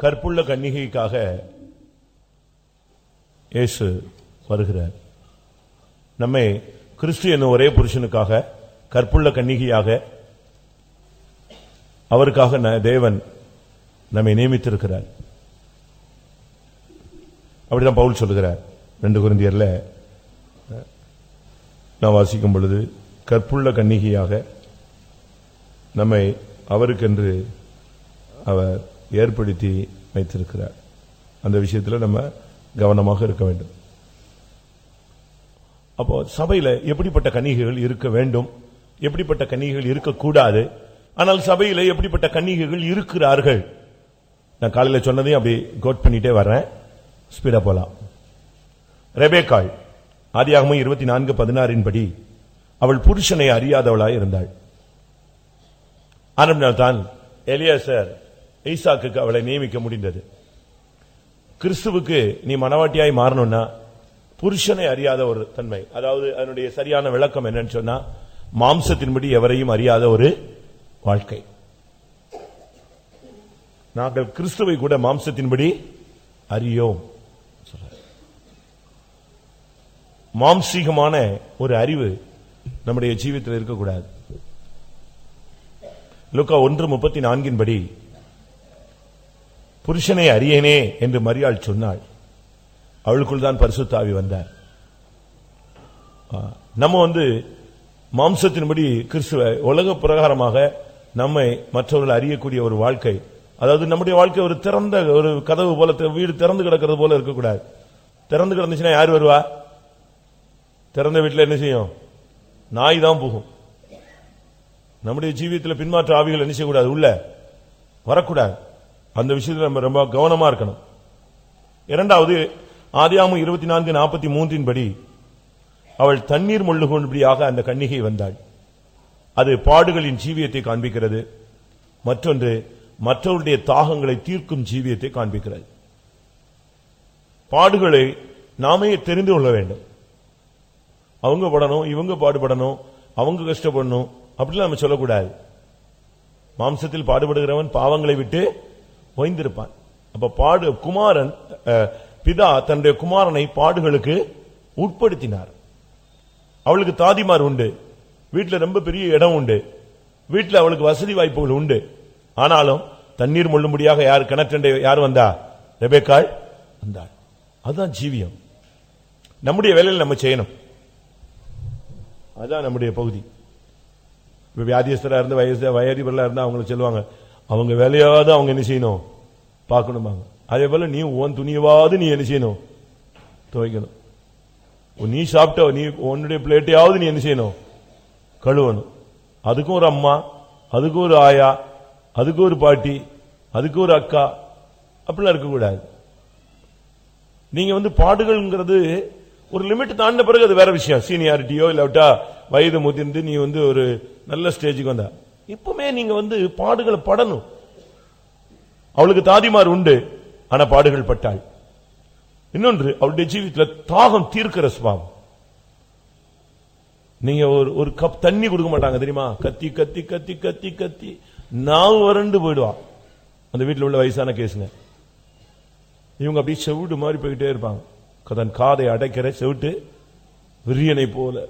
கற்புள்ள கன்னிகைக்காக இயேசு வருகிறார். நம்மை கிறிஸ்து என்னும் ஒரே புருஷனுக்காக கற்புள்ள கன்னிகையாக அவருக்காக ந- தேவன் நம்மை நியமித்திருக்கிறார். அப்படிதான் பவுல் சொல்லுகிறார் ரெண்டு குருந்தியர்ல நான் வாசிக்கும் பொழுது கற்புள்ள கன்னிகையாக நம்மை அவருக்கென்று அவர் ஏற்படுத்தி வைத்திருக்கிறார். அந்த விஷயத்தில் நம்ம கவனமாக இருக்க வேண்டும். அப்போ சபையில் எப்படிப்பட்ட கன்னிகைகள் இருக்க வேண்டும்? எப்படிப்பட்ட கணிகைகள் இருக்கக்கூடாது? ஆனால் சபையில எப்படிப்பட்ட கன்னிகைகள் இருக்கிறார்கள்? நான் காலையில் சொன்னதையும் அப்படி கோட் பண்ணிட்டே வர்றேன். ஸ்பீடா போலாம். ரெபேக்காள் ஆதியாகமும் இருபத்தி நான்கு பதினாறின் படி அவள் புருஷனை அறியாதவளாய் இருந்தாள். ஆனந்தான் எலியாசர் ஈசாக்குக்கு அவளை நியமிக்க முடிந்தது. கிறிஸ்துவுக்கு நீ மனவாட்டியாய் மாறணும்னா புருஷனை அறியாத ஒரு தன்மை அதாவது அதனுடைய சரியான விளக்கம் என்னன்னு சொன்னா மாம்சத்தின்படி எவரையும் அறியாத ஒரு வாழ்க்கை. நாங்கள் கிறிஸ்துவை கூட மாம்சத்தின்படி அறியோம். மாம்சீகமான ஒரு அறிவு நம்முடைய ஜீவித்தில் இருக்கக்கூடாது. லுக்கா ஒன்று முப்பத்தி நான்கின் படி புருஷனை அறியனே என்று மரியாள் சொன்னாள். அவளுக்குள் தான் பரிசுத்தாவி வந்தார். நம்ம வந்து மாம்சத்தின்படி கிறிஸ்துவ உலக பிரகாரமாக நம்மை மற்றவர்கள் அறியக்கூடிய ஒரு வாழ்க்கை. அதாவது நம்முடைய வாழ்க்கை ஒரு திறந்த ஒரு கதவு போல வீடு திறந்து கிடக்கிறது போல இருக்கக்கூடாது. திறந்து கிடந்துச்சுன்னா யார் வருவா? திறந்த வீட்டில் என்ன செய்யும்? நாய் தான் போகும். நம்முடைய ஜீவியத்தில் பின்மாற்ற ஆவிகள் என்ன செய்யக்கூடாது? உள்ள வரக்கூடாது. அந்த விஷயத்தில் நம்ம ரொம்ப கவனமா இருக்கணும். இரண்டாவது ஆதியாமும் இருபத்தி நான்கு நாற்பத்தி மூன்றின் படி அவள் தண்ணீர் முள்ளுகொள்படியாக அந்த கன்னிகை வந்தாள். அது பாடுகளின் ஜீவியத்தை காண்பிக்கிறது. மற்றொன்று மற்றவருடைய தாகங்களை தீர்க்கும் ஜீவியத்தை காண்பிக்கிறது. பாடுகளை நாமே தெரிந்து கொள்ள வேண்டும். அவங்க படணும் இவங்க பாடுபடணும் அவங்க கஷ்டப்படணும் அப்படிலாம் நம்ம சொல்லக்கூடாது. மாம்சத்தில் பாடுபடுகிறவன் பாவங்களை விட்டு ஓய்ந்திருப்பான். அப்ப பாடு குமாரன் அஹ், பிதா தன்னுடைய குமாரனை பாடுகளுக்கு உட்படுத்தினார். அவளுக்கு தாதிமார் உண்டு. வீட்டில் ரொம்ப பெரிய இடம் உண்டு. வீட்டில் அவளுக்கு வசதி வாய்ப்புகள் உண்டு. ஆனாலும் தண்ணீர் முள்ளும்படியாக யார் கிணற்றண்டை யார் வந்தா? ரெபேக்காள் வந்தாள். அதுதான் ஜீவியம். நம்முடைய வேலையில் நம்ம செய்யணும். அதுதான் நம்முடைய பகுதி. இப்போ வியாதியஸ்தராக இருந்து வயசு வயதிபரலா இருந்தால் அவங்கள சொல்லுவாங்க அவங்க வேலையாவது அவங்க என்ன செய்யணும்? பார்க்கணுமாங்க அதே போல நீ உன் துணியவாவது நீ என்ன செய்யணும்? துவைக்கணும். நீ சாப்பிட்ட நீ உன்னுடைய பிளேட்டையாவது நீ என்ன செய்யணும்? கழுவணும். அதுக்கும் ஒரு அம்மா அதுக்கும் ஒரு ஆயா அதுக்கு ஒரு பாட்டி அதுக்கு ஒரு அக்கா அப்படிலாம் இருக்கக்கூடாது. நீங்க வந்து பாடுகள்ங்கிறது ஒரு லிமிட் தாண்ட பிறகு அது வேற விஷயம். சீனியாரிட்டியோ இல்லாவிட்டா வயது முதிர்ந்து நீ வந்து ஒரு நல்ல ஸ்டேஜுக்கு வந்தா. இப்பவுமே நீங்க வந்து பாடுகளை படணும். அவளுக்கு தாதிமார் உண்டு ஆனா பாடுகள் பட்டாள். இன்னொன்று அவளுடைய ஜீவித்துல தாகம் தீர்க்கிற சுபாவம். நீங்க ஒரு ஒரு கப் தண்ணி கொடுக்க மாட்டாங்க தெரியுமா? கத்தி கத்தி கத்தி கத்தி கத்தி. நான் வறண்டு போயிடுவா அந்த வீட்டில் உள்ள வயசான கேசுங்க. இவங்க அப்படியே செவிட்டு மாதிரி போய்கிட்டே இருப்பாங்க. தன் காதை அடைக்கிற செவிட்டு விரியனை போல.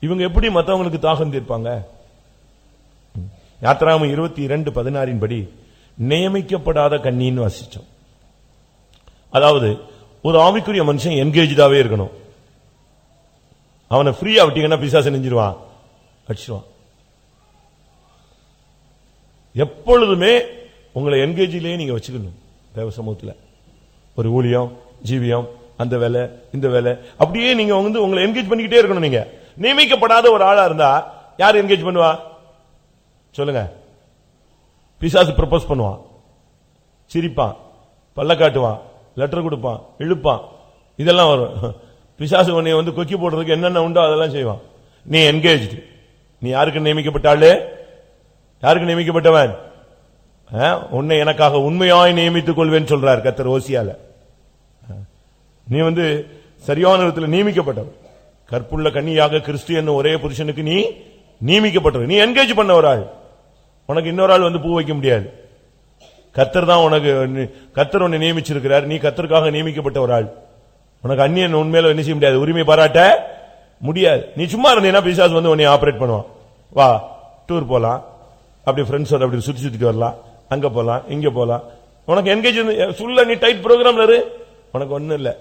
இவங்க எப்படி மத்தவங்களுக்கு தாகம் தீர்ப்பாங்க? யாத்ராம இருபத்தி இரண்டு பதினாறின் படி நியமிக்கப்படாத கண்ணின்னு வாசிச்சோம். அதாவது ஒரு ஆவிக்குரிய மனுஷன் என்கேஜாவே இருக்கணும். அவனை ஃப்ரீயா விட்டீங்கன்னா பிசாசு நெஞ்சிருவான் அடிச்சிருவான் எப்பொழுதுமே உங்களை என்கேஜிலேயே நீங்க வச்சுக்கணும். தேவ சமூகத்தில். ஒரு ஊழியம் ஜீவியம் அந்த வேலை இந்த வேலை. அப்படியே நீங்க வந்து உங்களை என்கேஜ் பண்ணிக்கிட்டே இருக்கணும் நீங்க. நியமிக்கப்படாத ஒரு ஆளா இருந்தா யார் என்கேஜ் பண்ணுவா? சொல்லுங்க. பிசாசு ப்ரப்போஸ் பண்ணுவான். சிரிப்பான். பல்ல காட்டுவான். லெட்டர் கொடுப்பான். இழுப்பான். இதெல்லாம் வரும். பிசாசு உன்னை வந்து கொக்கி போடுறதுக்கு என்னென்ன உண்டோ அதெல்லாம் செய்வான். நீ என்கேஜ் நீ யாருக்கு நியமிக்கப்பட்டாளே? யாருக்கு நியமிக்கப்பட்டவன்? ஆ, உன்னை எனக்காக உண்மையாய் நியமித்துக் கொள்வேன் சொல்றார் கத்தர் ஓசியால. நீ வந்து சரியான விதத்தில் நியமிக்கப்பட்டவன். கற்புள்ள கன்னியாக கிறிஸ்து என்ன ஒரே புருஷனுக்கு நீ நியமிக்கப்பட்டது நீ என்கேஜ் பண்ண ஒரு ஆள் உனக்கு இன்னொரு ஆள் வந்து பூ வைக்க முடியாது. கத்தர் தான் உனக்கு கத்தர் உன்னை நியமிச்சிருக்கிறார். நீ கத்தருக்காக நியமிக்கப்பட்ட ஒரு ஆள் உனக்கு அந்நியன் உண்மையில என்ன செய்ய முடியாது? உரிமை பாராட்ட முடியாது. நீ சும்மா இருந்தீங்கன்னா பிசாஸ் வந்து உன்னை ஆபரேட் பண்ணுவான்? வா டூர் போலாம். அப்படி ஃப்ரெண்ட்ஸோட அப்படி சுத்தி சுத்திட்டு வரலாம். அங்க போலாம் இங்க போலாம். உனக்கு என்கேஜ் சொல்ல நீ டைட் ப்ரோக்ராம்ல இரு. உனக்கு ஒன்றும் இல்லை.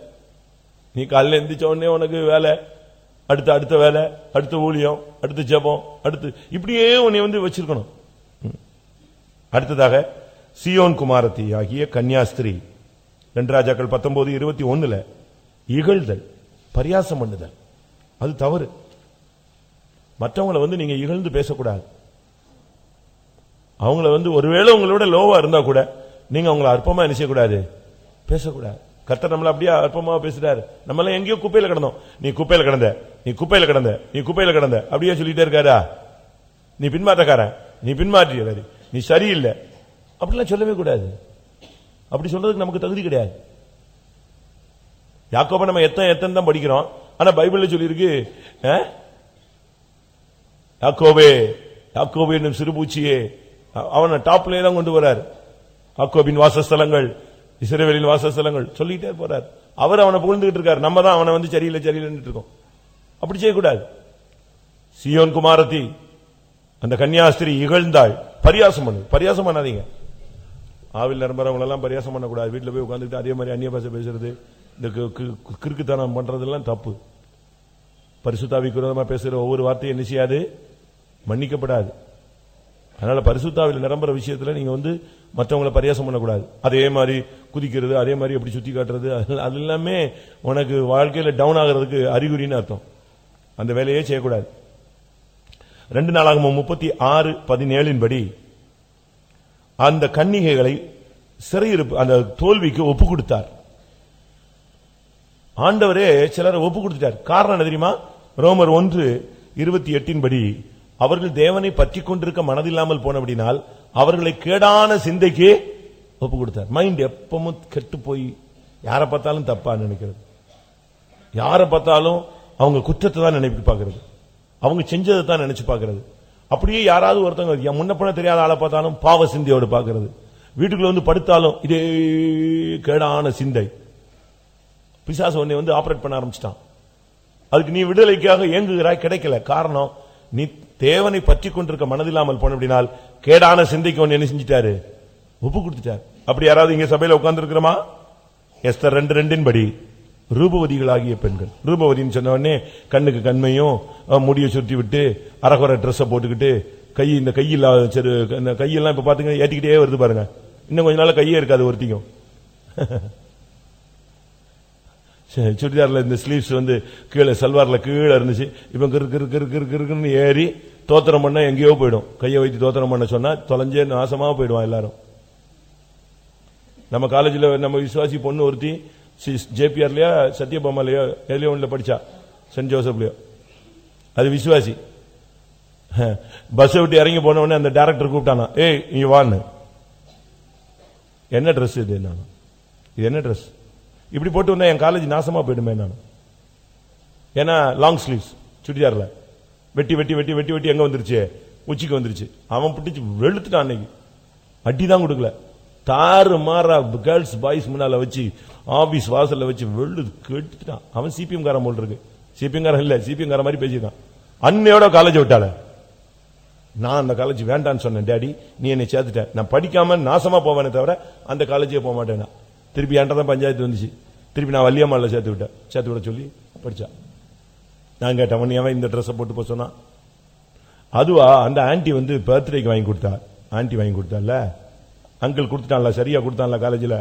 நீ காலையில் எந்திரிச்ச உடனே உனக்கு வேலை அடுத்த அடுத்த வேலை அடுத்த ஊழியம் அடுத்த ஜெபம் அடுத்து இப்படியே உன்னை வந்து வச்சிருக்கணும். ம். அடுத்ததாக சியோன் குமாரத்தி ஆகிய கன்னியாஸ்திரி. ரெண்டு ராஜாக்கள் பத்தொன்பது இருபத்தி ஒன்னுல இகழ்தல் பரியாசம் பண்ணுதல். அது தவறு. மற்றவங்களை வந்து நீங்க இகழ்ந்து பேசக்கூடாது. அவங்கள வந்து ஒருவேளை உங்களோட லோவா இருந்தா கூட நீங்க அவங்கள அற்பமா நினைச்சக்கூடாது பேசக்கூடாது. கர்த்தர் நம்மள அப்படியே அற்பமா பேசுறாரு. நம்ம எல்லாம் எங்கேயோ குப்பையில கிடந்தோம். நீ குப்பையில கிடந்த நீ குப்பையில கிடந்த நீ குப்பையில கிடந்த அப்படியே சொல்லிட்டே இருக்காரா? நீ பின்மாற்றக்காரன் நீ பின்மாற்றியவர் நீ சரியில்லை. அப்படிலாம் சொல்லவே கூடாது. அப்படி சொல்றதுக்கு நமக்கு தகுதி கிடையாது. யாக்கோப நம்ம எத்தனை எத்தனை தான் படிக்கிறோம்? ஆனா பைபிள்ல சொல்லியிருக்கு யாக்கோபே யாக்கோபே என்னும் சிறுபூச்சியே அவனை டாப்ல தான் கொண்டு வரார். யாக்கோபின் வாசஸ்தலங்கள் இஸ்ரவேலின் வாசஸ்தலங்கள் சொல்லிட்டே போறார். அவர் அவனை புகழ்ந்துகிட்டு இருக்கார். நம்ம தான் அவனை வந்து சரியில்லை சரியில்லைன்னு இருக்கோம். அப்படி செய்யக்கூடாது. சியோன் குமாரத்தி அந்த கன்னியாஸ்திரி இகழ்ந்தாள். பரியாசம் பண்ணு பரியாசம் பண்ணாதீங்க. ஆவில் நிரம்புறவங்களெல்லாம் பரியாசம் பண்ணக்கூடாது. வீட்டுல போய் உட்காந்துட்டு அதே மாதிரி அந்நிய பாஷை பேசுறது. இந்த கி- கிறுக்குத்தனம் பண்றதெல்லாம் தப்பு. பரிசுத்தாவிக்கு விரோதமா பேசுகிற ஒவ்வொரு வார்த்தையும் என்ன செய்யாது? மன்னிக்கப்படாது. அதனால பரிசுத்தாவில் நிரம்புற விஷயத்துல நீங்க வந்து மற்றவங்களை பரியாசம் பண்ணக்கூடாது. அதே மாதிரி குதிக்கிறது அதே மாதிரி எப்படி சுத்தி காட்டுறது அது- அது எல்லாமே உனக்கு வாழ்க்கையில டவுன் ஆகிறதுக்கு அறிகுறின்னு அர்த்தம். அந்த வேலையே செய்யக்கூடாது. ரெண்டு நாளாக முப்பத்தி ஆறு பதினேழின் படி அந்த கன்னிகைகளை சிறையிருப்பு அந்த தோல்விக்கு ஒப்பு கொடுத்தார். ஆண்டவரே சிலரை ஒப்பு கொடுத்துட்டார். காரணம் என்ன தெரியுமா? ரோமர் ஒன்று இருபத்தி எட்டின் படி அவர்கள் தேவனை பற்றி கொண்டிருக்க மனதில்லாமல் போனபடினால் அவர்களை கேடான சிந்தைக்கு ஒப்பு கொடுத்தார். மைண்ட் எப்பவும் கெட்டு போய் யாரை பார்த்தாலும் தப்பா நினைக்கிறது. யாரை பார்த்தாலும் அவங்க குற்றத்தை தான் நினைப்பு பார்க்கறது. அவங்க செஞ்சதை தான் நினைச்சு பார்க்கறது. அப்படியே யாராவது ஒருத்தவங்க என் தெரியாத ஆளை பார்த்தாலும் பாவ சிந்தையோடு பார்க்கறது. வீட்டுக்குள்ள வந்து படுத்தாலும் இதே கேடான சிந்தை. பிசாசு உன்னை வந்து ஆபரேட் பண்ண ஆரம்பிச்சிட்டான். அதுக்கு நீ விடுதலைக்காக ஏங்குகிறாய் கிடைக்கல. காரணம் நீ தேவனை பற்றி கொண்டிருக்க மனதில்லாமல் போன அப்படினால் கேடான சிந்தைக்கு ஒன்று என்ன செஞ்சிட்டாரு? ஒப்பு கொடுத்துட்டார். அப்படி யாராவது இங்க சபையில உட்கார்ந்து இருக்கிறோமா எஸ்தர் ரெண்டு ரெண்டின் படி ரூபவதிகளாகிய பெண்கள். ரூபவதின்னு சொன்ன உடனே கண்ணுக்கு கண்மையும் முடியை சுற்றி விட்டு அரகுற ட்ரெஸ்ஸை போட்டுக்கிட்டு கை இந்த கையில்லாத சரி இந்த கையெல்லாம் இப்ப பாத்தீங்கன்னா ஏற்றிக்கிட்டே வருது பாருங்க. இன்னும் கொஞ்ச நாள் கையே இருக்காது ஒருத்திக்கும். சுடிதாரில் இந்த ஸ்லீவ்ஸ் வந்து கீழே சல்வாரில் கீழே இருந்துச்சு. இப்போ கிரு கிரு கிரு கிரு கிருக்குன்னு ஏறி தோத்திரம் பண்ண எங்கேயோ போயிடும். கையை வைத்து தோத்திரம் பண்ண சொன்னால் தொலைஞ்சே நாசமாக போயிடுவான் எல்லாரும். நம்ம காலேஜில் நம்ம விசுவாசி பொண்ணு ஒருத்தி ஜேபிஆர்லையோ சத்யபாமாலேயோ எதுலயோ ஒன்றில் படித்தா சென்ட் ஜோசப்லையோ. அது விசுவாசி. பஸ்ஸை விட்டு இறங்கி போன உடனே அந்த டைரக்டர் கூப்பிட்டானா ஏய் நீ வான்னு. என்ன ட்ரெஸ் இது என்ன இது என்ன ட்ரெஸ் இப்படி போட்டு வந்தா என் காலேஜ் நாசமா போயிடுமே நான். ஏன்னா லாங் ஸ்லீவ்ஸ் சுடிதாரில். வெட்டி வெட்டி வெட்டி வெட்டி வெட்டி எங்கே வந்துருச்சு? உச்சிக்கு வந்துருச்சு. அவன் பிடிச்சு வெளுத்துட்டான் அன்னைக்கு. அடி தான் கொடுக்கல. தாறு மாறா கேர்ள்ஸ் பாய்ஸ் முன்னால் வச்சு ஆஃபீஸ் வாசலில் வச்சு வெள்ளு கெடுத்துட்டான். அவன் சிபிஎம் காரன் போல் இருக்கு. சிபிஎம் காரன் இல்லை சிபிஎம் காரன் மாதிரி பேசியிருக்கான் அன்னையோட காலேஜ் விட்டாள. நான் அந்த காலேஜ் வேண்டான்னு சொன்னேன் டேடி நீ என்னை சேர்த்துட்டேன் நான் படிக்காம நாசமா போவேனே தவிர அந்த காலேஜே போக மாட்டேனா திருப்பி என்கிட்ட தான் பஞ்சாயத்து வந்துச்சு. திருப்பி நான் வள்ளியம்மாவில் சேர்த்து விட்டேன். சேர்த்து விட சொல்லி படிச்சா நான் கேட்டேன் "உன்னை இந்த ட்ரெஸ்ஸை போட்டு போக சொன்னான் அதுவா அந்த ஆண்டி வந்து பர்த்டேக்கு வாங்கி கொடுத்தா ஆன்ட்டி வாங்கி கொடுத்தால அங்கிள் கொடுத்துட்டான்ல சரியா கொடுத்தான்ல காலேஜில்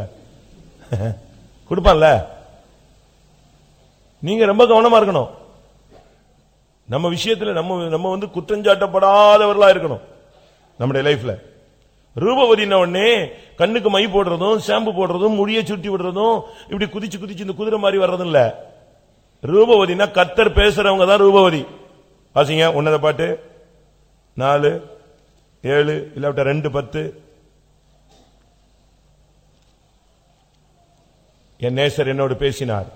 கொடுப்பான்ல? நீங்க ரொம்ப கவனமா இருக்கணும். நம்ம விஷயத்தில் நம்ம நம்ம வந்து குற்றஞ்சாட்டப்படாதவர்களா இருக்கணும். நம்முடைய லைஃப்ல ரூபவதின உடனே கண்ணுக்கு மை போடுறதும் ஷாம்பு போடுறதும் முடிய சுட்டி விடுறதும் இப்படி குதிச்சு குதிச்சு இந்த குதிரை மாதிரி வர்றது இல்ல ரூபவதினா கத்தர் பேசுறவங்க தான் ரூபவதி. வாசிங்க உன்னத பாட்டு. நாலு ஏழு இல்லாவிட்ட ரெண்டு பத்து. என் நேசர் என்னோடு பேசினார்.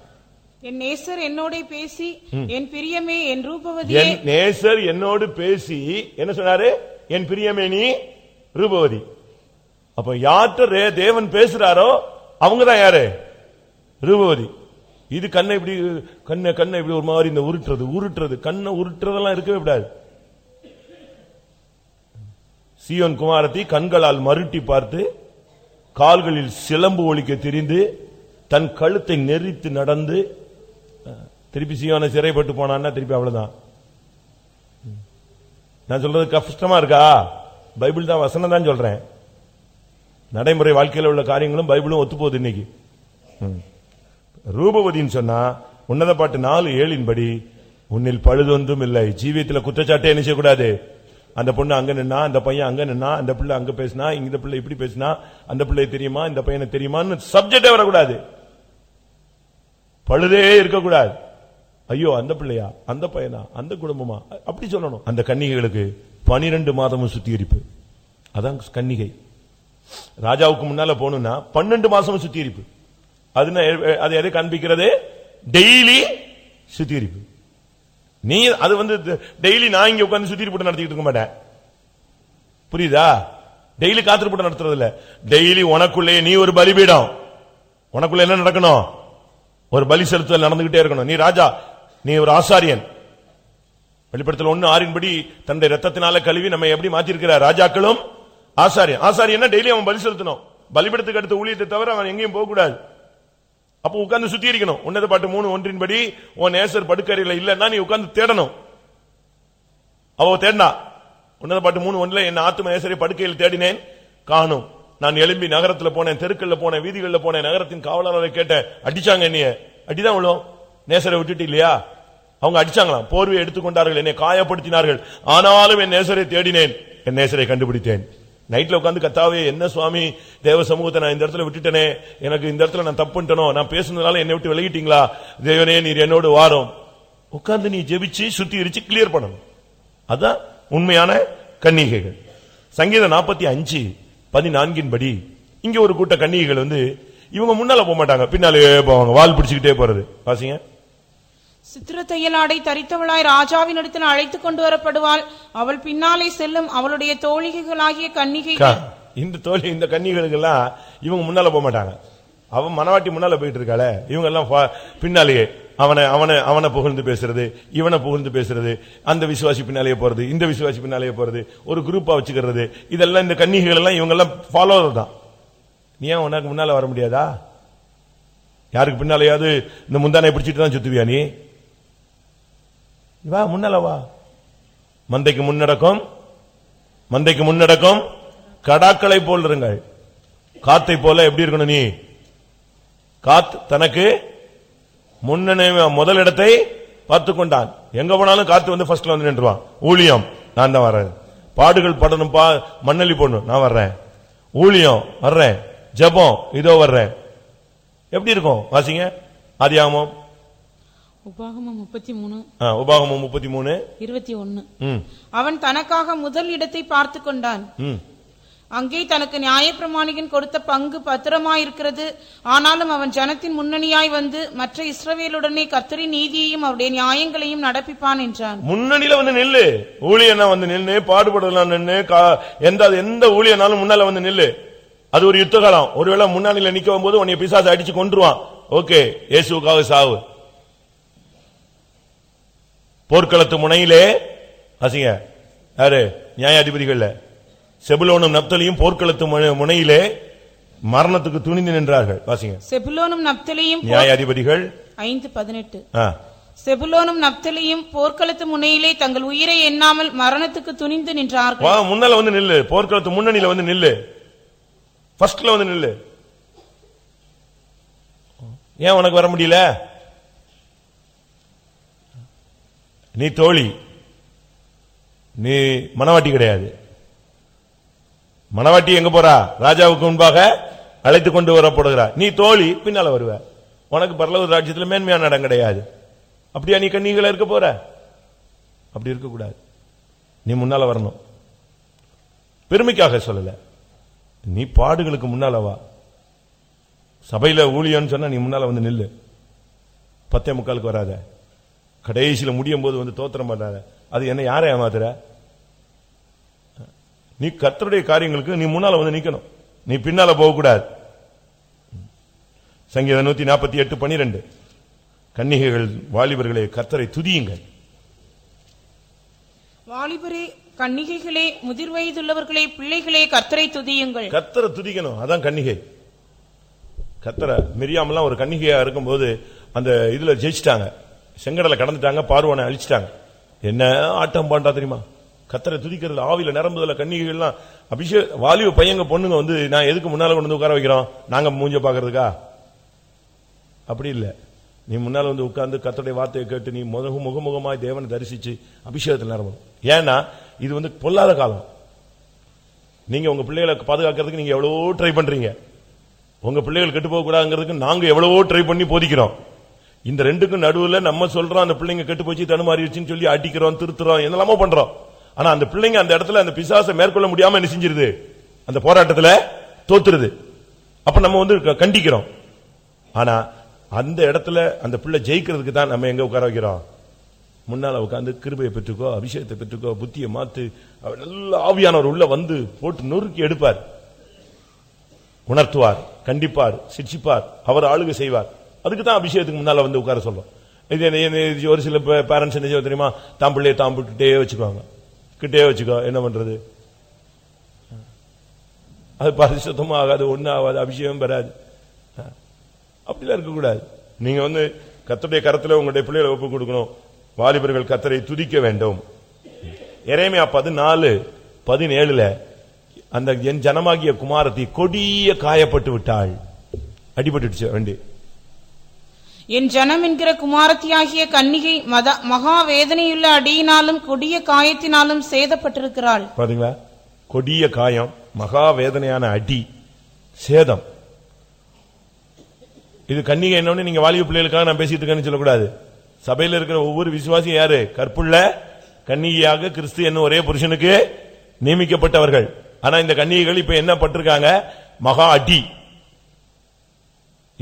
என் நேசர் என்னோட பேசி என் பிரியமே என் ரூபவதி என் நேசர் என்னோடு பேசி என்ன சொன்னாரு? என் பிரியமே நீ ரூபவதி. அப்ப யார்கிட்ட ரே- தேவன் பேசுறாரோ அவங்க தான் யாரு? ரூபவதி. இது கண்ணை இப்படி கண்ணை கண்ணை இப்படி ஒரு மாதிரி இந்த உருட்டுறது உருட்டுறது. கண்ணை உருட்டுறதெல்லாம் இருக்கவே விடாது சியோன் குமாரத்தை கண்களால் மருட்டி பார்த்து கால்களில் சிலம்பு ஒலிக்க திரிந்து தன் கழுத்தை நெறித்து நடந்து திருப்பி சியோனை சிறைப்பட்டு போனான்னா திருப்பி அவ்வளவுதான். நான் சொல்றது கஷ்டமா இருக்கா? பைபிள் தான் வசனம் தான் சொல்றேன். நடைமுறை வாழ்க்கையில் உள்ள காரியங்களும் பைபிளும் ஒத்து போகுது இன்னைக்கு. ம். ரூபவதின்னு சொன்னா உன்னத பாட்டு நாலு ஏழின்படி உன்னில் பழுதொன்றும் இல்லை. ஜீவியத்தில் குற்றச்சாட்டே என்ன செய்யக்கூடாது? அந்த பொண்ணு அங்க நின்னா அந்த பையன் அங்க நின்னா அந்த பிள்ளை அங்க பேசினா இந்த பிள்ளை இப்படி பேசினா அந்த பிள்ளை தெரியுமா இந்த பையனை தெரியுமான்னு சப்ஜெக்டே வரக்கூடாது. பழுதே இருக்கக்கூடாது. ஐயோ அந்த பிள்ளையா அந்த பையனா அந்த குடும்பமா? அப்படி சொல்லணும். அந்த கன்னிகைகளுக்கு பனிரெண்டு மாதமும் சுத்திகரிப்பு. அதான் கன்னிகை. ராஜாவுக்கு முன்னால போகணும்னா பன்னெண்டு மாசமும் சுத்திகரிப்பு. அது என்ன, எ- அது எதை காண்பிக்கிறது டெய்லி சுத்திகரிப்பு. நீ அது வந்து டெய்லி நான் இங்க உட்காந்து சுத்திகரிப்பு நடத்திட்டு இருக்க மாட்டேன். புரியுதா? டெய்லி காத்திருப்பூட்டம் நடத்துறது இல்ல. டெய்லி உனக்குள்ளே நீ ஒரு பலிபீடம். உனக்குள்ள என்ன நடக்கணும்? ஒரு பலி செலுத்துதல் நடந்துகிட்டே இருக்கணும். நீ ராஜா நீ ஒரு ஆசாரியன். வெளிப்படுத்தல் ஒன்னு ஆறின்படி தன்னுடைய ரத்தத்தினால கழுவி நம்ம எப்படி மாத்திருக்கிறார் ராஜாக்களும் ஆசாரியன். ஆசாரியன்னா டெய்லி அவன் பலி செலுத்தணும். பலிபடத்துக்கு அடுத்த ஊழியத்தை தவிர அவன் எங்கேயும் போக கூடாது அப்ப உட்கார்ந்து சுத்தி இருக்கணும். உன்னத பாட்டு மூணு ஒன்றின்படி உன் நேசர் படுக்கறையில இல்லன்னா நீ உட்கார்ந்து தேடணும். அவ தேடினா உன்னத பாட்டு மூணு ஒன்றுல என் ஆத்தும நேசரை படுக்கையில் தேடினேன் காணும். நான் எழும்பி நகரத்துல போனேன் தெருக்கல்ல போனேன் வீதிகளில் போனேன் நகரத்தின் காவலாளரை கேட்டேன். அடிச்சாங்க என்னைய. அடிதான் விழும். நேசரை விட்டுட்டு இல்லையா? அவங்க அடிச்சாங்களாம். போர்வை எடுத்துக்கொண்டார்கள் என்னை காயப்படுத்தினார்கள். ஆனாலும் என் நேசரை தேடினேன். என் நேசரை கண்டுபிடித்தேன். நைட்ல உட்காந்து கத்தாவே என்ன சுவாமி தேவ சமூகத்தை நான் இந்த இடத்துல விட்டுட்டேனே. எனக்கு இந்த இடத்துல நான் தப்புட்டனோ நான் பேசுனதுனால என்னை விட்டு விலகிட்டீங்களா? தேவனே நீர் என்னோடு வாரம். உட்கார்ந்து நீ ஜெபிச்சு சுத்திகரிச்சு கிளியர் பண்ணணும். அதான் உண்மையான கன்னிகைகள். சங்கீதம் நாற்பத்தி அஞ்சு பதினான்கின் படி. இங்க ஒரு கூட்ட கன்னிகைகள் வந்து இவங்க முன்னால போக மாட்டாங்க. பின்னாலே போவாங்க. வால் பிடிச்சுக்கிட்டே போறது. வாசிங்க. சித்திர தையலாடை தரித்தவளாய் ராஜாவினிடத்தில் அழைத்து கொண்டு வரப்படுவாள். அவள் பின்னாலே செல்லும் அவளுடைய தோழிகைகளாகிய கன்னிகை இந்த தோழி இந்த கன்னிகளுக்கெல்லாம் இவங்க முன்னால போக மாட்டாங்க. அவன் மனவாட்டி முன்னால போயிட்டு இருக்காள. இவங்க எல்லாம் பின்னாலேயே அவனை அவனை அவனை புகழ்ந்து பேசுறது இவனை புகழ்ந்து பேசுறது அந்த விசுவாசி பின்னாலேயே போறது இந்த விசுவாசி பின்னாலேயே போறது ஒரு குரூப்பா வச்சுக்கிறது. இதெல்லாம் இந்த கன்னிகள் எல்லாம் இவங்க எல்லாம் ஃபாலோவர் தான். நீ ஏன் உனக்கு முன்னால வர முடியாதா? யாருக்கு பின்னாலேயாவது இந்த முந்தானை பிடிச்சிட்டு தான் சுத்துவியா நீ? வா முன்னலவா மந்தைக்கு முன்னடக்கம் மந்தைக்கு முன்னடக்கம். கடாக்களை போல் இருங்கள். காத்தை போல எப்படி இருக்கணும் நீ? காத்து தனக்கு முன்னணி முதல் இடத்தை பார்த்து கொண்டான். எங்க போனாலும் காத்து வந்து ஃபர்ஸ்ட்ல வந்து நின்றுவான். ஊழியம் நான் தான் வர்றேன். பாடுகள் படணும் பா மண்ணள்ளி போடணும் நான் வர்றேன். ஊழியம் வர்றேன். ஜெபம் இதோ வர்றேன். எப்படி இருக்கும் வாசிங்க? ஆதியாமம் உபாகமம் முப்பத்தி மூணு ஆ, உபாகமம் முப்பத்தி மூணு இருபத்தி ஒன்னு அவன் தனக்காக முதல் இடத்தை பார்த்து கொண்டான். அங்கே தனக்கு நியாயப்பிரமாணிகன் கொடுத்த பங்கு பத்திரமாயிருக்கிறது. ஆனாலும் அவன் ஜனத்தின் முன்னணியாய் வந்து மற்ற இஸ்ரவேலுடனே கர்த்தரின் நீதியையும் அவருடைய நியாயங்களையும் நடப்பிப்பான் என்றான். முன்னணியில வந்து நில்லு. ஊழியனா வந்து நின்னு பாடுபடலாம் நின்னு கா- எந்த எந்த ஊழியனாலும் முன்னால வந்து நில்லு. அது ஒரு யுத்த காலம் ஒருவேளை முன்னாடியில நிக்க போது உன்னை பிசாசு அடிச்சு கொன்றுவான். ஓகே இயேசுக்காக சாவு. போர்க்களத்து முனையிலே வாசிங்க யாரு? நியாயாதிபதிகள்ல. செபுலோனும் நப்தலியும் போர்க்களத்து முனை- முனையிலே மரணத்துக்கு துணிந்து நின்றார்கள். வாசிங்க. செபுலோனும் நப்தலியும் நியாயாதிபதிகள். ஐந்து பதினெட்டு. செபுலோனும் நப்தலியும் போர்க்களத்து முனையிலே தங்கள் உயிரை எண்ணாமல் மரணத்துக்கு துணிந்து நின்றார்கள். முன்னால வந்து நில்லு. போர்க்களத்து முன்னணியில வந்து நில்லு. ஃபர்ஸ்ட்ல வந்து நில்லு. ஏன் உனக்கு வர முடியல? நீ தோழி. நீ மனவாட்டி கிடையாது. மனவாட்டி எங்க போறா? ராஜாவுக்கு முன்பாக அழைத்து கொண்டு வரப்படுகிறா நீ தோழி பின்னால வருவ. உனக்கு பரலவ ராஜ்யத்தில் மேன்மையான இடம் கிடையாது. அப்படியா நீ கண்ணீங்கள இருக்க போற? அப்படி இருக்கக்கூடாது. நீ முன்னால வரணும். பெருமைக்காக சொல்லல. நீ பாடுகளுக்கு முன்னால வா. சபையில ஊழியன்னு சொன்னா நீ முன்னால வந்து நில்லு. பத்தே முக்காலுக்கு வராத. கடைசியில முடியும் போது வந்து தோத்திரம் பண்ணாத. அது என்ன யாரை ஏமாத்துற? நீ கர்த்தருடைய காரியங்களுக்கு நீ முன்னால வந்து நிக்கணும். நீ பின்னால போக கூடாது சங்கீதம் நூத்தி நாற்பத்தி எட்டு பனிரெண்டு கன்னிகைகள் வாலிபர்களே கர்த்தரை துதியுங்கள். வாலிபரே கன்னிகைகளே முதிர் வயதுள்ளவர்களே பிள்ளைகளே கர்த்தரை துதியுங்கள். கர்த்தரை துதிக்கணும். அதான் கன்னிகை. கர்த்தரை மிரியாமெல்லாம் ஒரு கன்னிகையா இருக்கும்போது அந்த இதுல ஜெயிச்சிட்டாங்க. செங்கடலை கடந்துட்டாங்க பார்வனை அழிச்சிட்டாங்க. என்ன ஆட்டம் பாண்டா தெரியுமா? கத்தரை துதிக்கிறது ஆவில நிரம்புதல கன்னிகைகள்லாம். அபிஷேக வாலிப பையங்க பொண்ணுங்க வந்து நான் எதுக்கு முன்னால கொண்டு வந்து உட்கார வைக்கிறோம்? நாங்க மூஞ்ச பாக்குறதுக்கா அப்படி இல்ல. நீ முன்னால வந்து உட்கார்ந்து கத்தோடைய வார்த்தையை கேட்டு நீ முக முகமுகமாய் தேவனை தரிசிச்சு அபிஷேகத்தில் நிரம்பணும். ஏன்னா இது வந்து பொல்லாத காலம். நீங்க உங்க பிள்ளைகளை பாதுகாக்கிறதுக்கு நீங்க எவ்வளவோ ட்ரை பண்றீங்க. உங்க பிள்ளைகள் கெட்டு போக கூடாதுங்கிறதுக்கு நாங்க எவ்வளவோ ட்ரை பண்ணி போதிக்கிறோம். இந்த ரெண்டுக்கும் நடுவுல நம்ம சொல்றோம் அந்த பிள்ளைங்க கெட்டு போச்சு தடுமாறிடுச்சுன்னு சொல்லி அடிக்கிறோம் திருத்துறோம் என்னெல்லாமோ பண்றோம். ஆனா அந்த பிள்ளைங்க அந்த இடத்துல அந்த பிசாசை மேற்கொள்ள முடியாம என்ன செஞ்சிருது? அந்த போராட்டத்துல தோத்துருது. அப்ப நம்ம வந்து கண்டிக்கிறோம். ஆனா அந்த இடத்துல அந்த பிள்ளை ஜெயிக்கிறதுக்கு தான் நம்ம எங்க உட்கார வைக்கிறோம்? முன்னால உட்காந்து கிருபையை பெற்றுக்கோ அபிஷேகத்தை பெற்றுக்கோ புத்தியை மாத்து அவர் நல்ல ஆவியானவர் உள்ள வந்து போட்டு நொறுக்கி எடுப்பார். உணர்த்துவார் கண்டிப்பார் சிக்ஷிப்பார் அவர் ஆளுகை செய்வார். அதுக்கு தான் அபிஷேகத்துக்கு முன்னால வந்து உட்கார சொல்லும் இது ஒரு சில பேரண்ட்ஸ் என்ன தெரியுமா? தாம் பிள்ளையை தாம் கிட்டே வச்சுக்குவாங்க. கிட்டே வச்சுக்கோ என்ன பண்றது? அது பரிசுத்தமும் ஆகாது ஒன்னும் ஆகாது அபிஷேகம் பெறாது. அப்படிலாம் இருக்கக்கூடாது. நீங்க வந்து கத்தருடைய கரத்தில் உங்களுடைய பிள்ளைகளை ஒப்பு கொடுக்கணும். வாலிபர்கள் கத்தரை துதிக்க வேண்டும். இறைமையா பதினாலு பதினேழுல அந்த என் ஜனமாகிய குமாரத்தி கொடிய காயப்பட்டு விட்டாள். அடிபட்டுடுச்சு வண்டி. என் ஜனம் என்கிற குமாரத்தியாகிய கன்னிகை மத மகா வேதனையுள்ள அடியினாலும் கொடிய காயத்தினாலும் சேதப்பட்டிருக்கிறாள். பாத்தீங்களா? கொடிய காயம் மகா வேதனையான அடி சேதம். இது கன்னிகை என்னன்னு நீங்க வாலிப பிள்ளைகளுக்காக நான் பேசிட்டு இருக்கேன்னு சொல்லக்கூடாது. சபையில் இருக்கிற ஒவ்வொரு விசுவாசியும் யாரு? கற்புள்ள கன்னிகையாக கிறிஸ்து என்னும் ஒரே புருஷனுக்கு நியமிக்கப்பட்டவர்கள். ஆனா இந்த கன்னிகைகள் இப்ப என்ன பட்டிருக்காங்க? மகா அடி.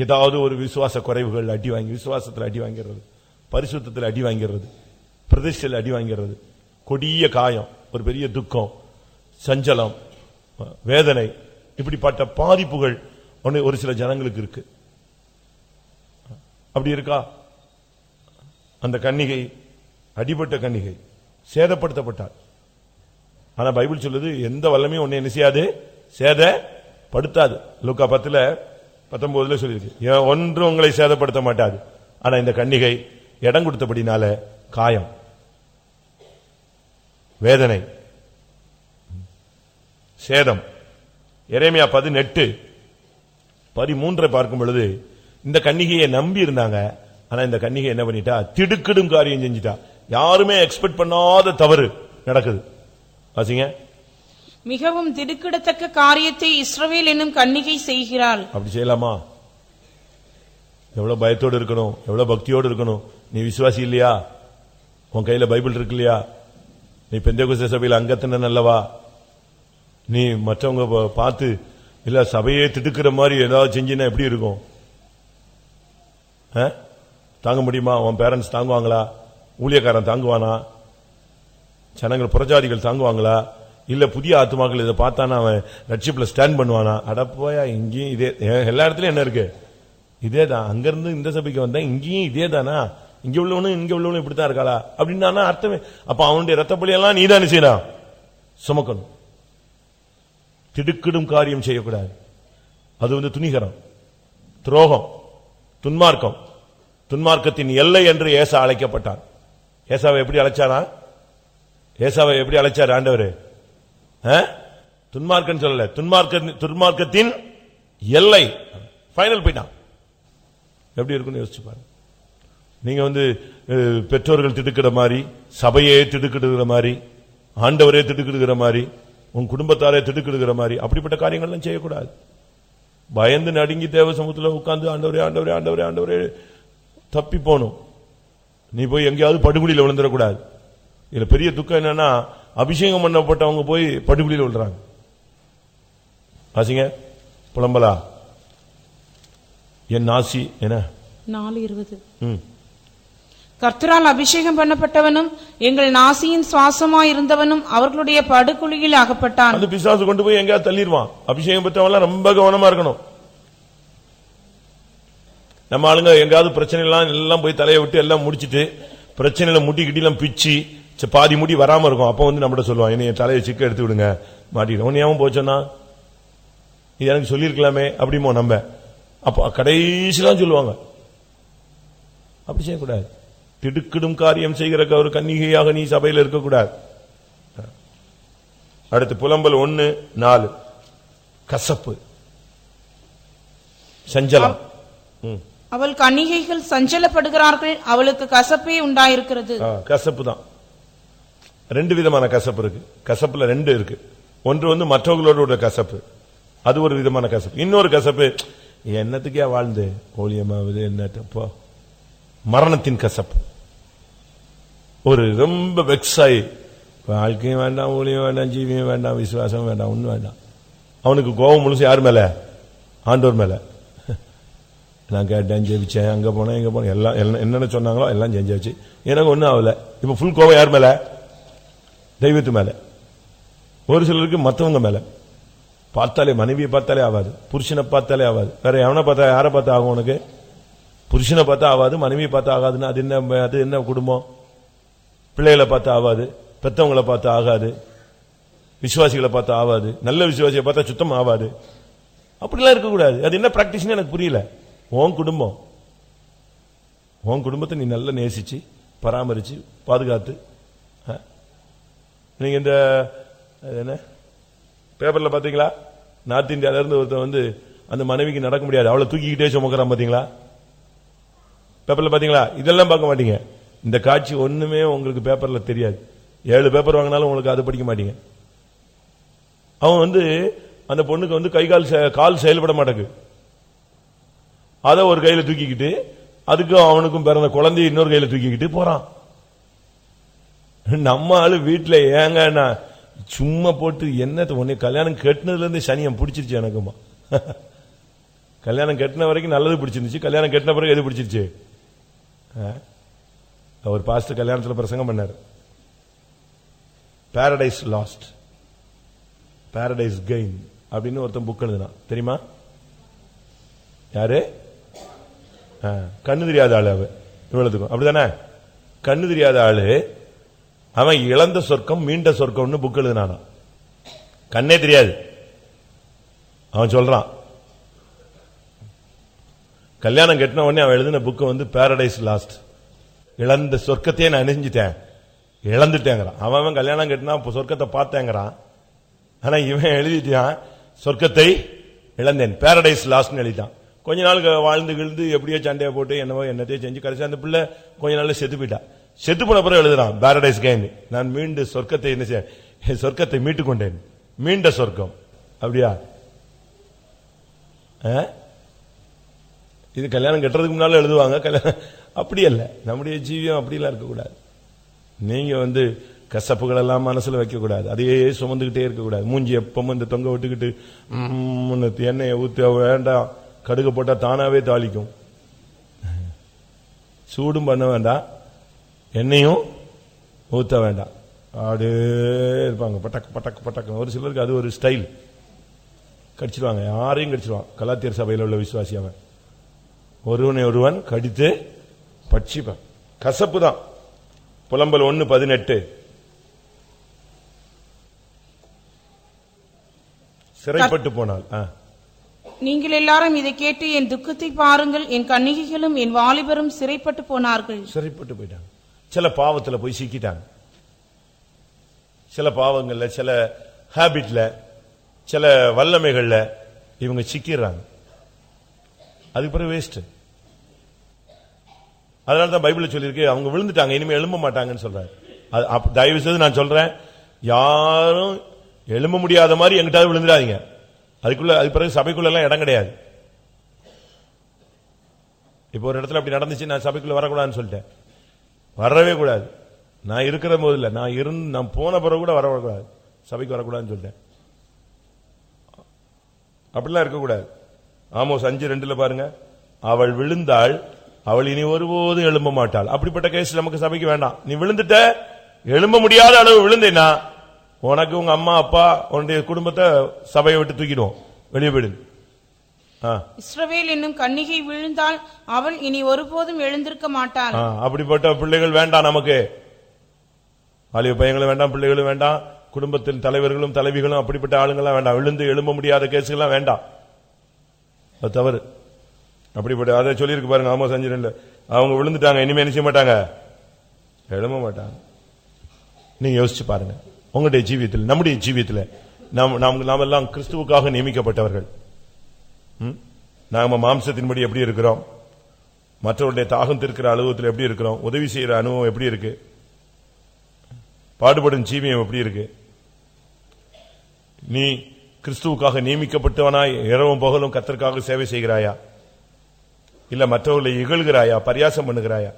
ஏதாவது ஒரு விசுவாச குறைவுகள் அடி வாங்கி விசுவாசத்தில் அடி வாங்கிறது பரிசுத்தத்தில் அடி வாங்கிறது பிரதிஷ்டையில் அடி வாங்கிறது கொடிய காயம் ஒரு பெரிய துக்கம் சஞ்சலம் வேதனை இப்படிப்பட்ட பாதிப்புகள் ஒண்ணு ஒரு சில ஜனங்களுக்கு இருக்கு. அப்படி இருக்கா? அந்த கன்னிகை அடிபட்ட கன்னிகை சேதப்படுத்தப்பட்டார். ஆனா பைபிள் சொல்லுது எந்த வல்லமையும் ஒன்னு என்ன செய்யாது? சேதப்படுத்தாது. லுக்கா பத்துல பத்தொன்பதுல சொல்லியிருக்கு. ஒன்று உங்களை சேதப்படுத்த மாட்டாது. ஆனா இந்த கன்னிகை இடம் கொடுத்தபடினால காயம் வேதனை சேதம். இறைமையா பதினெட்டு பதிமூன்றை பார்க்கும் பொழுது இந்த கன்னிகையை நம்பி இருந்தாங்க. ஆனா இந்த கன்னிகை என்ன பண்ணிட்டா? திடுக்கிடும் காரியம் செஞ்சிட்டா. யாருமே எக்ஸ்பெக்ட் பண்ணாத தவறு நடக்குது. வாசிங்க. மிகவும் திடுக்கிடத்தக்க காரியத்தை இஸ்ரவேல் என்னும் கன்னிகை செய்கிறாள். அப்படி செய்யலாமா? எவ்வளவு பயத்தோடு இருக்கணும் எவ்வளவு பக்தியோடு இருக்கணும். நீ விசுவாசி இல்லையா? உன் கையில பைபிள் இருக்கு இல்லையா? நீ பெந்தேகுஸ்த சபையில் அங்கத்தின நல்லவா நீ மற்றவங்க பார்த்து இல்ல சபையே திடுக்கிற மாதிரி ஏதாவது செஞ்சினா எப்படி இருக்கும்? ஆ? தாங்க முடியுமா? உன் பேரண்ட்ஸ் தாங்குவாங்களா? ஊழியக்காரன் தாங்குவானா? ஜனங்கள் புறஜாதிகள் தாங்குவாங்களா? இல்ல புதிய ஆத்மாக்கள் இதை பார்த்தானா அவன் ரட்சிப்ல ஸ்டாண்ட் பண்ணுவானா? அடப்போயா இங்கேயும் இதே எல்லா இடத்துலயும் என்ன இருக்கு? இதே தான் அங்கிருந்து இந்த சபைக்கு வந்தா இங்கேயும் இதே தானா இங்க உள்ளவனும் இங்க உள்ளவனும் இப்படித்தான் இருக்காளா? அப்படின்னு அர்த்தமே. அப்ப அவனுடைய ரத்தப்பலியெல்லாம் நீ தான் செய்யலாம் சுமக்கணும். திடுக்கிடும் காரியம் செய்யக்கூடாது. அது வந்து துணிகரம். துரோகம். துன்மார்க்கம். துன்மார்க்கத்தின் எல்லை என்று ஏசா அழைக்கப்பட்டான். ஏசாவை எப்படி அழைச்சானா? ஏசாவை எப்படி அழைச்சார் ஆண்டவர்? துன்மார்க்கன் சொல்லல. துன்மார்க்க துன்மார்க்கத்தின் எல்லை. ஃபைனல் போயிட்டான் எப்படி இருக்குன்னு யோசிச்சு பாருங்க. நீங்க வந்து பெற்றோர்கள் திடுக்கிற மாதிரி சபையே திடுக்கிடுகிற மாதிரி ஆண்டவரே திடுக்கிடுகிற மாதிரி உன் குடும்பத்தாரே திடுக்கிடுகிற மாதிரி அப்படிப்பட்ட காரியங்கள்லாம் செய்யக்கூடாது. பயந்து நடுங்கி தேவ சமூகத்தில் உட்கார்ந்து ஆண்டவரே ஆண்டவரே ஆண்டவரே ஆண்டவரே தப்பி போகணும். நீ போய் எங்கேயாவது படுகுழியில விழுந்துடக்கூடாது. இதில் பெரிய துக்கம் என்னன்னா அபிஷேகம் பண்ணப்பட்டவங்க போய் படுகுழியில விழுறாங்க. வாசிங்க புலம்பலா? என் நாசி என்ன? நாலு இருபது. கர்த்தரால் அபிஷேகம் பண்ணப்பட்டவனும் எங்கள் நாசியின் சுவாசமாய் இருந்தவனும் அவர்களுடைய படுகுழியில் அகப்பட்டான். அந்த பிசாசு கொண்டு போய் எங்கேயாவது தள்ளிடுவான் அபிஷேகம் பெற்றவன்லாம் ரொம்ப கவனமா இருக்கணும். நம்ம ஆளுங்க எங்காவது பிரச்சனை எல்லாம் எல்லாம் போய் தலையை விட்டு எல்லாம் முடிச்சிட்டு பிரச்சனையில முட்டி கிட்டிலாம் பிச்சு பாதி முடி வராம இருக்கும். அப்ப வந்து நம்மகிட்ட சொல்லுவான் என்னைய தலையை சிக்க எடுத்து விடுங்க. மாட்டிக்கிடும் உன்னை ஏன் போச்சோன்னா? இது எனக்கு சொல்லியிருக்கலாமே. அப்படிமோ நம்ம. அப்ப கடைசிலாம் சொல்லுவாங்க. அப்படி செய்யக்கூடாது. திடுக்கிடும் காரியம் செய்கிற ஒரு கன்னிகையாக நீ சபையில் இருக்கக்கூடாது. அடுத்து புலம்பல் ஒன்னு நாலு. கசப்பு. சஞ்சலம். அவள் கன்னிகைகள் சஞ்சலப்படுகிறார்கள் அவளுக்கு கசப்பே உண்டாயிருக்கிறது. கசப்பு தான். ரெண்டு விதமான கசப்பு இருக்கு. கசப்புல ரெண்டு இருக்கு. ஒன்று வந்து மற்றவர்களோட கசப்பு. அது ஒரு விதமான கசப்பு. இன்னொரு கசப்பு என்னத்துக்கே வாழ்ந்து? ஓலியமாவது என்னப்போ மரணத்தின் கசப்பு. ஒரு ரொம்ப வெக்ஸாயி வாழ்க்கையும் வேண்டாம் ஊழியம் வேண்டாம் ஜீவியம் வேண்டாம் விசுவாசம் வேண்டாம் ஒன்றும் வேண்டாம். அவனுக்கு கோபம் முழுசு யார் மேல? ஆண்டோர் மேல. நான் கேட்டேன் ஜெயிச்சேன் அங்கே போனேன் இங்கே போனேன் எல்லாம் எல்லாம் என்னென்ன சொன்னாங்களோ எல்லாம் செஞ்சாச்சு எனக்கு ஒன்றும் ஆகலை. இப்போ ஃபுல் கோவம் யார் மேலே? தெய்வத்து மேல. ஒரு சிலருக்கு மற்றவங்க மேல. பார்த்தாலே மனைவியை பார்த்தாலே ஆகாது புருஷனை பார்த்தாலே ஆகாது வேற எவனை பார்த்தா யாரை பார்த்தா ஆகும் உனக்கு? புருஷனை பார்த்தா ஆகாது மனைவியை பார்த்தா ஆகாதுன்னு அது என்ன அது என்ன குடும்பம்? பிள்ளைகளை பார்த்தா ஆகாது பெத்தவங்களை பார்த்தா ஆகாது விசுவாசிகளை பார்த்தா ஆகாது நல்ல விசுவாசியை பார்த்தா சுத்தம் ஆகாது அப்படிலாம் இருக்கக்கூடாது. அது என்ன பிராக்டிஸ்னு எனக்கு புரியல. உன் குடும்பம். உன் குடும்பத்தை நீ நல்லா நேசிச்சு பராமரிச்சு பாதுகாத்து நீங்க இந்த என்ன? பேப்பர்ல பாத்தீங்களா? நார்த் இந்தியால இருந்து ஒருத்தன் வந்து அந்த மனைவிக்கு நடக்க முடியாது. அவளை தூக்கிக்கிட்டே சுமக்கிறான் பாத்தீங்களா? பேப்பர்ல பாத்தீங்களா? இதெல்லாம் பார்க்க மாட்டீங்க. இந்த காட்சி ஒண்ணுமே உங்களுக்கு பேப்பர்ல தெரியாது. ஏழு பேப்பர் வாங்கினாலும் உங்களுக்கு அதை படிக்க மாட்டீங்க. அவன் வந்து அந்த பொண்ணுக்கு வந்து கை கால் செ- கால் செயல்பட மாட்டேங்குது. அதை ஒரு கையில தூக்கிக்கிட்டு அதுக்கும் அவனுக்கும் பிறந்த குழந்தைய இன்னொரு கையில தூக்கிக்கிட்டு போறான். நம்ம ஆளு வீட்டுல ஏங்க நான் சும்மா போட்டு என்ன உன்னை கல்யாணம் கட்டினதுல இருந்து சனியம் பிடிச்சிருச்சு எனக்குமா? கல்யாணம் கட்டின வரைக்கும் நல்லது பிடிச்சிருந்துச்சு. கல்யாணம் கட்டின பிறகு எது பிடிச்சிருச்சு? ஆ? ஒரு பாஸ்டர் கல்யாணத்தில் பிரசங்கம் பண்ணார். பாரடைஸ் லாஸ்ட் பாரடைஸ் கெயின் அப்படின்னு ஒருத்தன் புக் எழுதுனா தெரியுமா? யாரு? ஆ, கண்ணு தெரியாத ஆளு அவ இவ்வளவுக்கும் அப்படிதானே? கண்ணு தெரியாத ஆளு அவன் இழந்த சொர்க்கம் மீண்ட சொர்க்கம்னு புக் எழுதினானா? கண்ணே தெரியாது. அவன் சொல்றான். கல்யாணம் கட்டின உடனே அவன் எழுதின புக்கு வந்து பேரடைஸ் லாஸ்ட் இழந்த சொர்க்கத்தையே நான் அணிஞ்சிட்டேன். இழந்துட்டேங்கிறான். அவன் அவன் கல்யாணம் கட்டினா சொர்க்கத்தை பார்த்தேங்கிறான். ஆனா இவன் எழுதிட்டான் சொர்க்கத்தை இழந்தேன். பேரடைஸ் லாஸ்ட்னு எழுதிட்டான். கொஞ்ச நாள் வாழ்ந்து கிழ்ந்து எப்படியோ சண்டையை போட்டு என்னவோ என்னத்தையோ செஞ்சு கடைசி அந்த பிள்ளை கொஞ்ச நாள் செத்து போயிட்டான் செத்து போன பிறகு எழுதுறான் பாரடைஸ் கேன் நான் மீண்டு சொர்க்கத்தை என்ன செய்ய என் சொர்க்கத்தை மீட்டுக் கொண்டேன் மீண்ட சொர்க்கம். அப்படியா? ஆ? இது கல்யாணம் கட்டுறதுக்கு முன்னால எழுதுவாங்க கல்யாணம் அப்படி அல்ல. நம்முடைய ஜீவியம் அப்படிலாம் இருக்கக்கூடாது. நீங்க வந்து கசப்புகள் எல்லாம் மனசுல வைக்கக்கூடாது. அதையே சுமந்துகிட்டே இருக்கக்கூடாது. மூஞ்சி எப்பவும் இந்த தொங்க விட்டுக்கிட்டு ம்ம்னு எண்ணெயை ஊத்த வேண்டாம். கடுகு போட்டா தானாவே தாளிக்கும். சூடும் பண்ண வேண்டாம். எண்ணெயும் ஊத்த வேண்டாம். அப்படியே இருப்பாங்க. பட்டக் பட்டக் பட்டக் ஒரு சிலருக்கு அது ஒரு ஸ்டைல் கடிச்சிருவாங்க. யாரையும் கடிச்சிருவான். கலாத்தியர் சபையில் உள்ள விசுவாசி அவன். ஒருவனை ஒருவன் கடித்து பட்சிப்பான். கசப்பு தான். புலம்பல் ஒன்னு பதினெட்டு. சிறைப்பட்டு போனால். நீங்கள் எல்லாரும் இதை கேட்டு என் துக்கத்தை பாருங்கள். என் கன்னிகைகளும் என் வாலிபரும் சிறைப்பட்டு போனார்கள். சிறைப்பட்டு போயிட்டாங்க. சில பாவத்தில் போய் சிக்கிட்டாங்க. சில பாவங்களில் சில ஹேபிட்டில் சில வல்லமைகளில் இவங்க சிக்கிறாங்க அதுக்கு பிறகு வேஸ்ட்டு அதனால தான் பைபிள்ல சொல்லியிருக்கு அவங்க விழுந்துட்டாங்க இனிமேல் எழும்ப மாட்டாங்கன்னு சொல்றாரு. அது தயவு செய்து நான் சொல்றேன் யாரும் எழும்ப முடியாத மாதிரி எங்கிட்ட விழுந்துடாதீங்க. அதுக்குள்ள அதுக்கு பிறகு சபைக்குள்ள எல்லாம் இடம் கிடையாது. இப்போ ஒரு இடத்துல அப்படி நடந்துச்சு நான் சபைக்குள்ள வரக்கூடாதுன்னு சொல்லிட்டேன். வரவே கூடாது. நான் இருக்கிற போது இல்லை நான் இருந்து நான் போன பிறகு கூட வரக்கூடாது சபைக்கு வரக்கூடாதுன்னு சொல்லிட்டேன். அப்படிலாம் இருக்கக்கூடாது. ஆமோஸ் அஞ்சு ரெண்டுல பாருங்க. அவள் விழுந்தாள். அவள் இனி ஒருபோதும் எழும்ப மாட்டாள். அப்படிப்பட்ட கேஸ் நமக்கு சபைக்கு வேண்டாம். நீ விழுந்துட்ட? எழும்ப முடியாத அளவு விழுந்தேன்னா உனக்கு உங்க அம்மா அப்பா உன்னுடைய குடும்பத்தை சபையை விட்டு தூக்கிடுவோம். வெளியே போயிடுது இஸ்ரவேல் என்னும் கன்னிகை விழுந்தால் அவள் இனி ஒருபோதும் எழுந்திருக்க மாட்டாள் அப்படிப்பட்ட பிள்ளைகள் வேண்டாம் நமக்கு. வாலிப பையங்களும் வேண்டாம் பிள்ளைகளும் வேண்டாம் குடும்பத்தின் தலைவர்களும் தலைவிகளும் அப்படிப்பட்ட ஆளுங்கெல்லாம் வேண்டாம். விழுந்து எழும்ப முடியாத கேஸுகள்லாம் வேண்டாம். அது தவறு. அப்படிப்பட்ட அதை சொல்லியிருக்கு பாருங்க ஆமா சஞ்சரன்ல அவங்க விழுந்துட்டாங்க இனிமே செய்ய மாட்டாங்க? எழும்ப மாட்டாங்க. நீங்க யோசிச்சு பாருங்க. உங்களுடைய ஜீவியத்தில் நம்முடைய ஜீவியத்தில் நாம் நாம் நாம் எல்லாம் கிறிஸ்துவுக்காக நியமிக்கப்பட்டவர்கள்? நாம மாம்சத்தின்படி எப்படி இருக்கிறோம்? மற்றவருடைய தாகம் திருக்கிற அனுபவத்தில் எப்படி இருக்கிறோம்? உதவி செய்யற அனுபவம் எப்படி இருக்கு? பாடுபடும் ஜீவியம் எப்படி இருக்கு? நீ கிறிஸ்துவுக்காக நியமிக்கப்பட்டவனாய் இரவும் பகலும் கத்தற்காக சேவை செய்கிறாயா? இல்ல மற்றவர்களை இகழ்கிறாயா? பரியாசம் பண்ணுகிறாயா?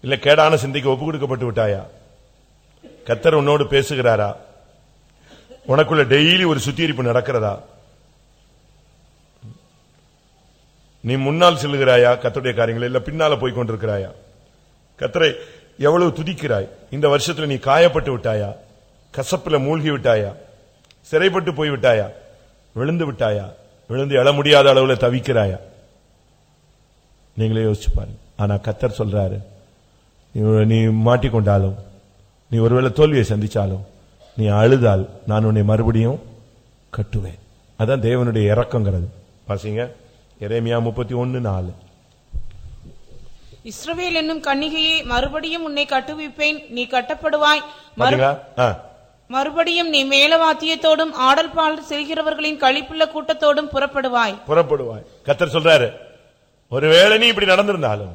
இல்ல கேடான சிந்தைக்கு ஒப்பு கொடுக்கப்பட்டு விட்டாயா? கத்தர் உன்னோடு பேசுகிறாரா? உனக்குள்ள டெய்லி ஒரு சுத்திகரிப்பு நடக்கிறதா? நீ முன்னால் செல்லுகிறாயா? கத்தருடைய காரியங்கள் இல்ல பின்னால போய் கொண்டிருக்கிறாயா? கத்தரை எவ்வளவு துதிக்கிறாய்? இந்த வருஷத்துல நீ காயப்பட்டு விட்டாயா? கசப்புல மூழ்கி விட்டாயா? சிறைப்பட்டு போய் விட்டாயா? விழுந்து விட்டாயா? விழுந்து எழ முடியாத அளவுல தவிக்கிறாயா? நீங்களே யோசிச்சு பாருங்க. ஆனா கத்தர் சொல்றாரு நீ- நீ மாட்டிக்கொண்டாலும் நீ ஒருவேளை தோல்வியை சந்திச்சாலும் நீ அழுதால் நான் உன்னை மறுபடியும் கட்டுவேன். அதான் தேவனுடைய இறக்கங்கிறது. பாசிங்க எரேமியா முப்பத்தி ஒன்னு நாலு. இஸ்ரவேல் என்னும் கன்னிகையை மறுபடியும் உன்னை கட்டுவிப்பேன் நீ கட்டப்படுவாய். மறு- பாத்தீங்களா? ஆ. மறுபடியும் நீ மேலவாத்தியத்தோடும் ஆடல் பாடல் செய்கிறவர்களின் களிப்புள்ள கூட்டத்தோடும் புறப்படுவாய். புறப்படுவாய். கத்தர் சொல்றாரு ஒருவேளை நீ இப்படி நடந்திருந்தாலும்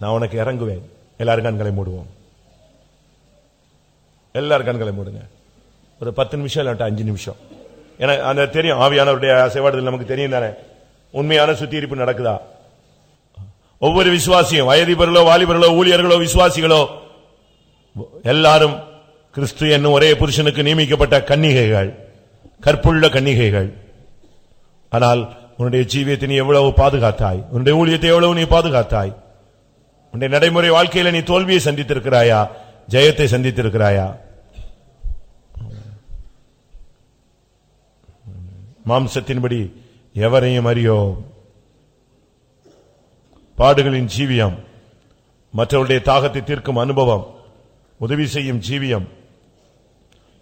நான் உனக்கு இறங்குவேன். எல்லாரும் கண்களை மூடுவோம். எல்லாரும் கண்களை மூடுங்க. ஒரு பத்து நிமிஷம் இல்லாட்ட அஞ்சு நிமிஷம். ஏன்னா அந்த தெரியும் ஆவியானவருடைய அசைவாடுதல் நமக்கு தெரியும் தானே. உண்மையான சுத்திகரிப்பு நடக்குதா? ஒவ்வொரு விசுவாசியும் வயதிபர்களோ வாலிபர்களோ ஊழியர்களோ விசுவாசிகளோ எல்லாரும் கிறிஸ்து என்னும் ஒரே புருஷனுக்கு நியமிக்கப்பட்ட கன்னிகைகள் கற்புள்ள கன்னிகைகள். ஆனால் உன்னுடைய ஜீவியத்தை நீ எவ்வளவு பாதுகாத்தாய்? உன்னுடைய ஊழியத்தை எவ்வளவு நீ பாதுகாத்தாய்? உன்னுடைய நடைமுறை வாழ்க்கையில நீ தோல்வியை சந்தித்திருக்கிறாயா? ஜெயத்தை சந்தித்திருக்கிறாயா? மாம்சத்தின்படி எவரையும் அறியோம் பாடுகளின் ஜீவியம் மற்றவருடைய தாகத்தை தீர்க்கும் அனுபவம் உதவி செய்யும் ஜீவியம்.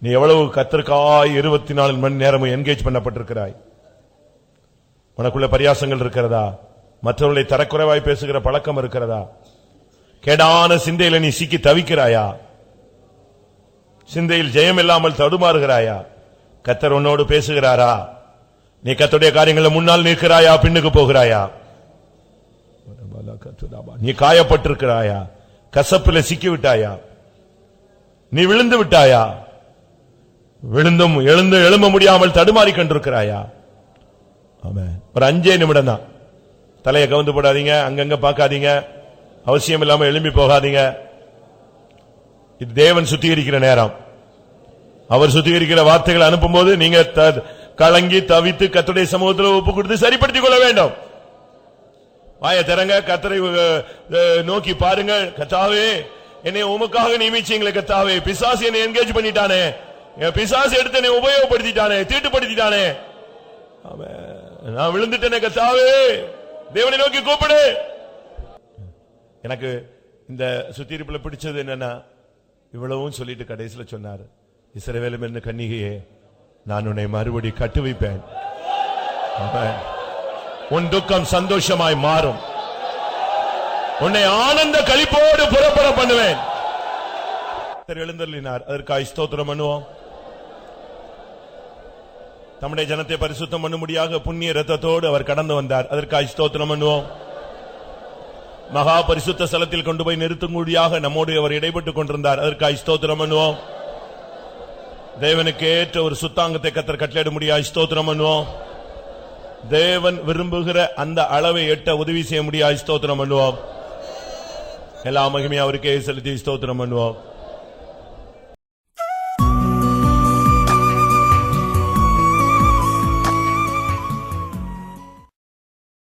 நீ எவ்வளவு கத்திற்காய் இருபத்தி நாலு மணி நேரமும் என்கேஜ் பண்ணப்பட்டிருக்கிறாய்? உனக்குள்ள பரியாசங்கள் இருக்கிறதா? மற்றவர்களை தரக்குறைவாய் பேசுகிற பழக்கம் இருக்கிறதா? கேடான சிந்தையில நீ சிக்கி தவிக்கிறாயா? சிந்தையில் ஜெயம் இல்லாமல் தடுமாறுகிறாயா? கத்தர் உன்னோடு பேசுகிறாரா? நீ கத்துடைய காரியங்களை முன்னால் நிற்கிறாயா பின்னுக்கு போகிறாயா? நீ காயப்பட்டிருக்கிறாயா? கசப்பில சிக்கி விட்டாயா நீ விழுந்து விட்டாயா? விழுந்தும் எழுந்து எழும்ப முடியாமல் தடுமாறி கொண்டிருக்கிறாயா? ஒரு அஞ்சே நிமிடம் தான். தலையை கவுந்து போடாதீங்க அங்கங்க பார்க்காதீங்க. அவசியம் இல்லாம எழும்பி போகாதீங்க. இது தேவன் சுத்திகரிக்கிற நேரம். அவர் சுத்திகரிக்கிற வார்த்தைகளை அனுப்பும்போது நீங்க த- கலங்கி தவித்து கத்துடைய சமூகத்தில் ஒப்பு கொடுத்து சரிப்படுத்திக் கொள்ள வேண்டும். வாய திறங்க கத்தரை நோக்கி பாருங்க கத்தாவே என்னை உமக்காக நியமிச்சீங்களே கத்தாவே. பிசாசு என்னை என்கேஜ் பண்ணிட்டானே. என் பிசாசு எடுத்து என்னை உபயோகப்படுத்திட்டானே தீட்டுப்படுத்திட்டானே. நான் விழுந்துட்டேனே கத்தாவே. தேவனை நோக்கி கூப்பிடு. எனக்கு இந்த சுத்திரிப்புல பிடிச்சது என்னன்னா இவ்வளவும் சொல்லிட்டு கடைசியில சொன்னார். இசைவேலும் என்ன கன்னிகையே நான் உன்னை மறுபடி கட்டு வைப்பேன் உன் துக்கம் சந்தோஷமாய் மாறும். உன்னை ஆனந்த களிப்போடு புறப்பட பண்ணுவேன். கர்த்தர் எழுந்தருளினார். அதற்காக ஸ்தோத்திரம் பண்ணுவோம். நம்முடைய ஜனத்தை பரிசுத்தம் பண்ணும்படியாக புண்ணிய ரத்தத்தோடு அவர் கடந்து வந்தார். அதற்காக ஸ்தோத்திரம் பண்ணுவோம். மகா பரிசுத்த ஸ்தலத்தில் கொண்டு போய் நிறுத்தும்படியாக நம்மோடு அவர் இடைப்பட்டுக் கொண்டிருந்தார். அதற்காக ஸ்தோத்திரம் பண்ணுவோம். தேவனுக்கு ஏற்ற ஒரு சுத்தாங்கத்தை கத்தர் கட்டளையிட முடியாது ஸ்தோத்திரம் பண்ணுவோம். தேவன் விரும்புகிற அந்த அளவை எட்ட உதவி செய்ய முடியாது ஸ்தோத்திரம் பண்ணுவோம். எல்லா மகிமையும் அவருக்கே செலுத்தி ஸ்தோத்திரம் பண்ணுவோம்.